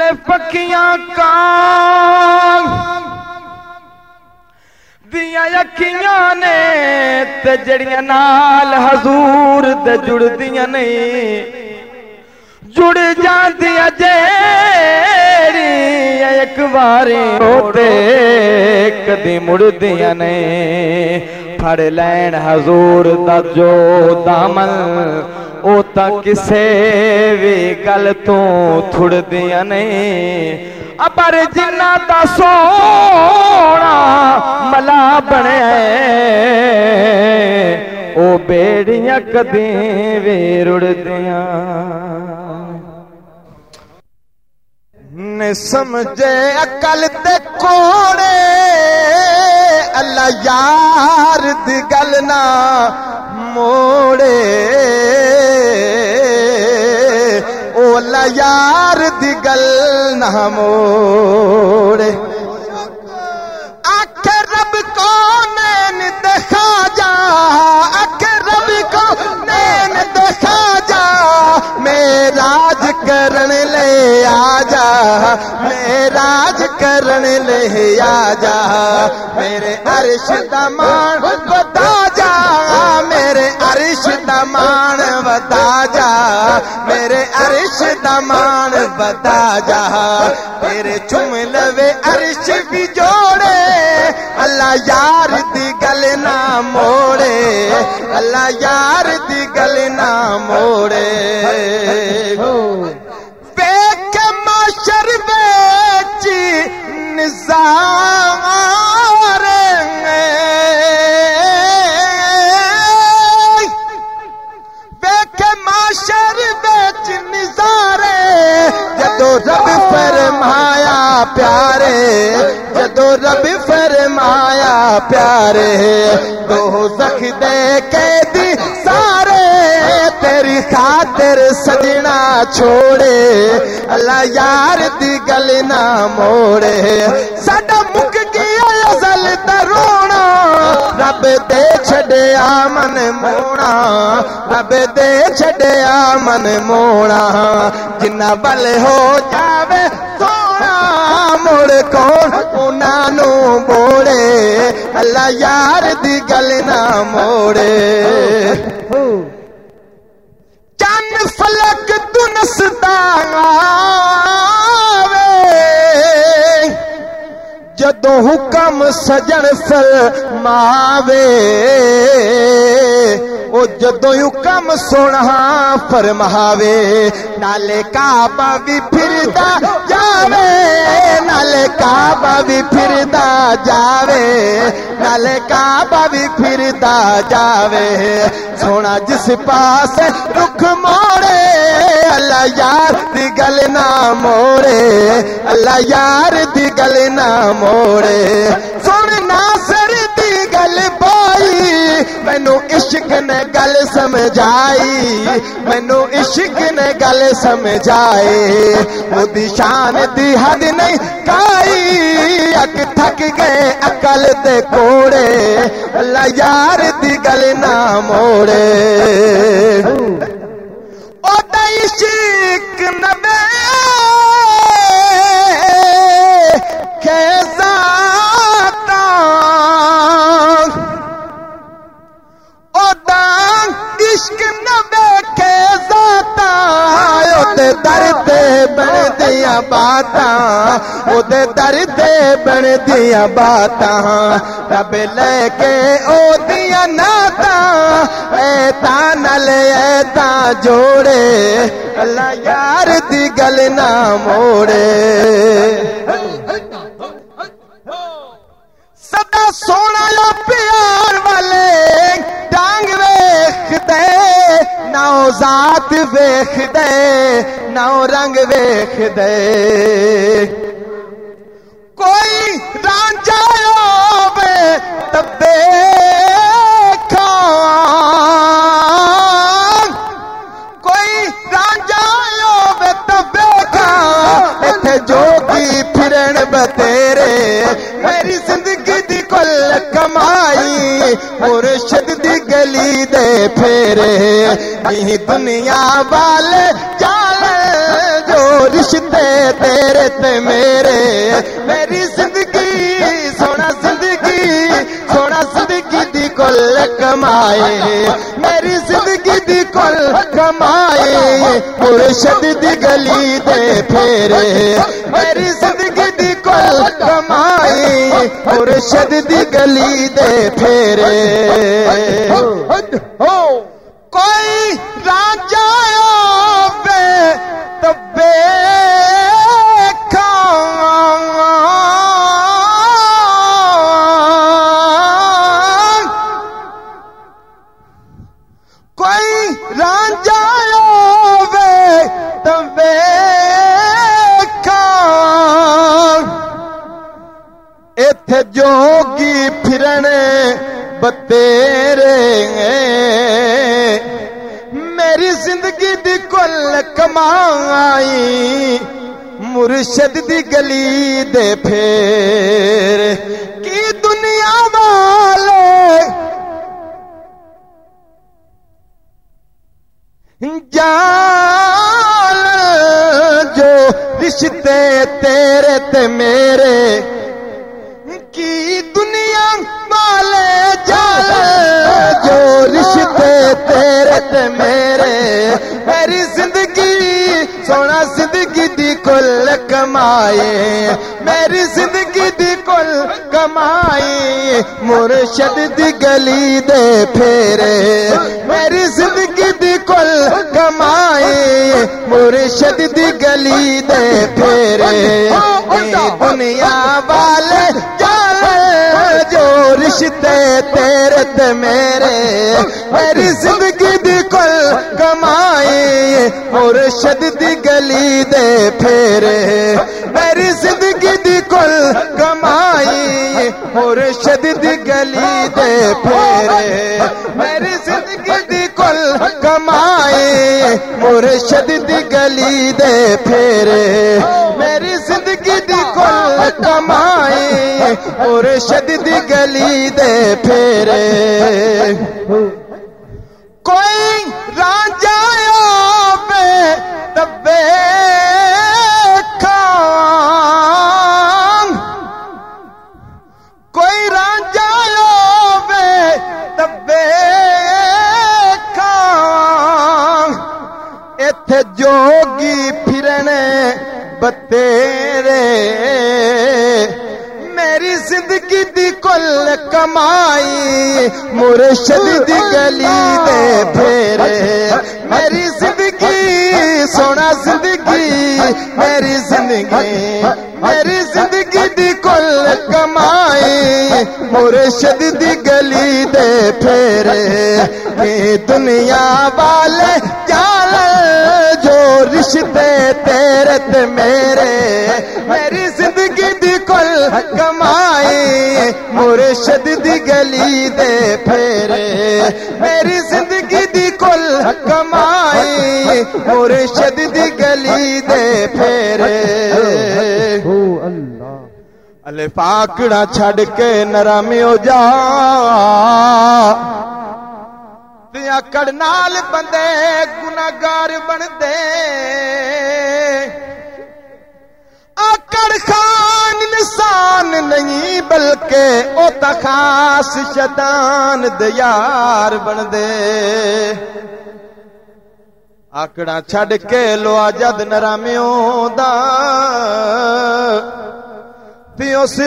گل پکیاں کان۔ دیاں یکیاں نے تے نال حضور دے جڑ دیاں نے۔ جڑ جاندیاں جیڑیاں ایک واری ہوتے کدی مڑ دیاں نے۔ ਫੜ ਲੈਣ ਹਜ਼ੂਰ ਦਾ ਜੋ ਦਾਮਨ ਉਹ ਤਾਂ ਕਿਸੇ ਵੀ ਗੱਲ ਤੋਂ ਥੁੜਦੀਆਂ ਨਹੀਂ ਪਰ ਜਿੰਨਾ ਦਾ ਸੋਣਾ ਮਲਾ ਬਣਿਆ ਉਹ ਬੇੜੀਆਂ ਕਦੇ ਵੀ ਰੁੜਦੀਆਂ ਨੇ ਸਮਝੇ ਅਕਲ ਤੇ ਕੋੜੇ اللہ یار دگلنا موڑے۔ او اللہ یار دگل نہ موڑے۔ آخر رب کون دکھا جا۔ آجا میرا ج کرن لے آجا۔ میرے عرش دمان بتا جا میرے عرش دمان بتا جا میرے عرش دمان بتا جا میرے چم لوے عرش بھی جوڑے۔ اللہ یار دی گل نہ موڑے۔ اللہ یار دی گل نہ موڑے۔ رب فرمایا پیارے، جدو رب فرمایا پیارے، تو سکھ دے کے دی سارے، تیری خاطر سجنا چھوڑے، اللہ یار دی گل نہ موڑے۔ ساڈا مک گیا ازل درون رب دے چھڈیا من موڑا رب دے چھڈیا آمن موڑا جنہ بل ہو جاوے سونا مڑ کون انہاں نو بوڑے اللہ یار دی گل نہ موڑے چن فلک تنستا جدو حکم سجن فل ماوے، او جدو حکم سونا فرماوے، نالے کعبا بھی پھردا جاوے، نالے کعبا بھی پھردا جاوے، نالے کعبا بھی پھردا جاوے، سونا جس پاس رکھ موڑے اللہ یار دی گل نہ مورے اللہ یار دی گل نہ مورے سن ناصر دی گل پائی مینو عشق نے گل سمجھائی۔ مینو عشق نے گل سمجھائے وہ شان دی حد نہیں کائی اک تھک گئے اکل تے کوڑے۔ اللہ یار دی گل نہ موڑے درد بن دیا باتاں او درد بن دیا بات رب لے کے نات دیا تا جوڑے۔ اللہ یار دی گل نہ موڑے۔ سدا سونا لو پیا نو ذات ویخ دے نو رنگ ویخ دے۔ کوئی رانجا بے تبے پھیرے یہ دنیا والے چال جو رشتے تیرے تے میرے میری زندگی، سونا زندگی سونا زندگی دی کل کمائے، میری زندگی دی کل کمائے، مرشد دی گلی دے پھیرے میری زندگی دی کل کمائے۔ مرشد دی گلی دے پھیرے۔ کوئی راجا پہ تبے کوئی راجا بتیرے میری زندگی دی کل کمائی، مرشد دی گلی دے پھیر۔ کی دنیا والے جان جو رشتے تیرے تے میرے۔ تیرے میرے، میری زندگی، سونا زندگی دی کل کمائے۔ میری زندگی دی کل کمائی مرشد دی گلی دے پھیرے۔ میری زندگی دی کل کمائی مرشد دی گلی دے پھیرے۔ دنیا والے جو رشتے تیرے میرے۔ میری زندگی مرشد دی گلی دے پھیرے میری زندگی دی کل کمائی۔ مرشد دی گلی دے پھیرے میری زندگی دی کل کمائی۔ مرشد دی گلی دے پھیرے میری زندگی دی کل کمائی۔ مرشد دی گلی دے پھیرے۔ کوئی راجا اتے جوگی پھرنے بتیرے میری زندگی دی کل کمائی مرشد دی گلی دے پھیرے میری زندگی سونا زندگی میری زندگی میری زندگی دی کل کمائی مرشد دی گلی دے پھیرے یہ دنیا والے جال رشتے تیرے تے میرے میری زندگی دی کل کمائی مرشد دی گلی دے پھیرے۔ میری زندگی دی کل کمائی مرشد دی گلی دے پھیرے۔ الے پاکڑا چھڑ کے نرمی ہو جا۔ دیا نال بندے گناگار بن دے آکڑ خان انسان نہیں بلکہ او تا خاص شیطان دیار بن آکڑا چھڑ کے لو جد نرامیوں دا تی اس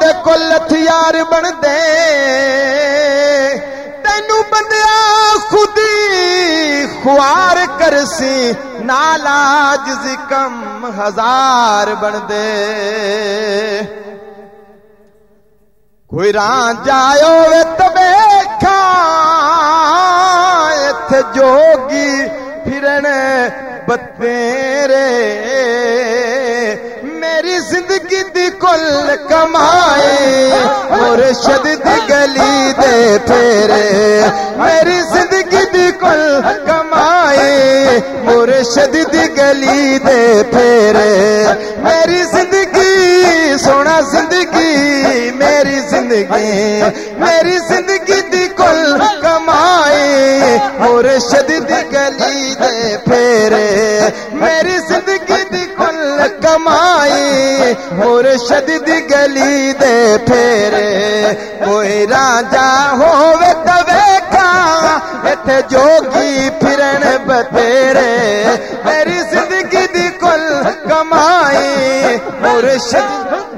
دے کل ہتھیار بن دے تینو بندیا خودی خوار کرسی نالاج کم ہزار بن دے۔ کوئی ران جایو وے تبے جوگی پھرن بتیرے۔ کل کمائے، مرشد دی گلی دے پھیرے۔ میری زندگی دی کل کمائے، مرشد دی گلی دے پھیرے۔ میری زندگی، سونا زندگی، میری زندگی میری زندگی دی کل کمائے، مرشد دی گلی دے پھیرے۔ میری زندگی کمائی مرشد دی گلی دے پھیرے۔ کوئی راجا ہوے تے ویکھا، ایتھے جوگی پھرن بتیرے میری زندگی دی کل کمائی مرشد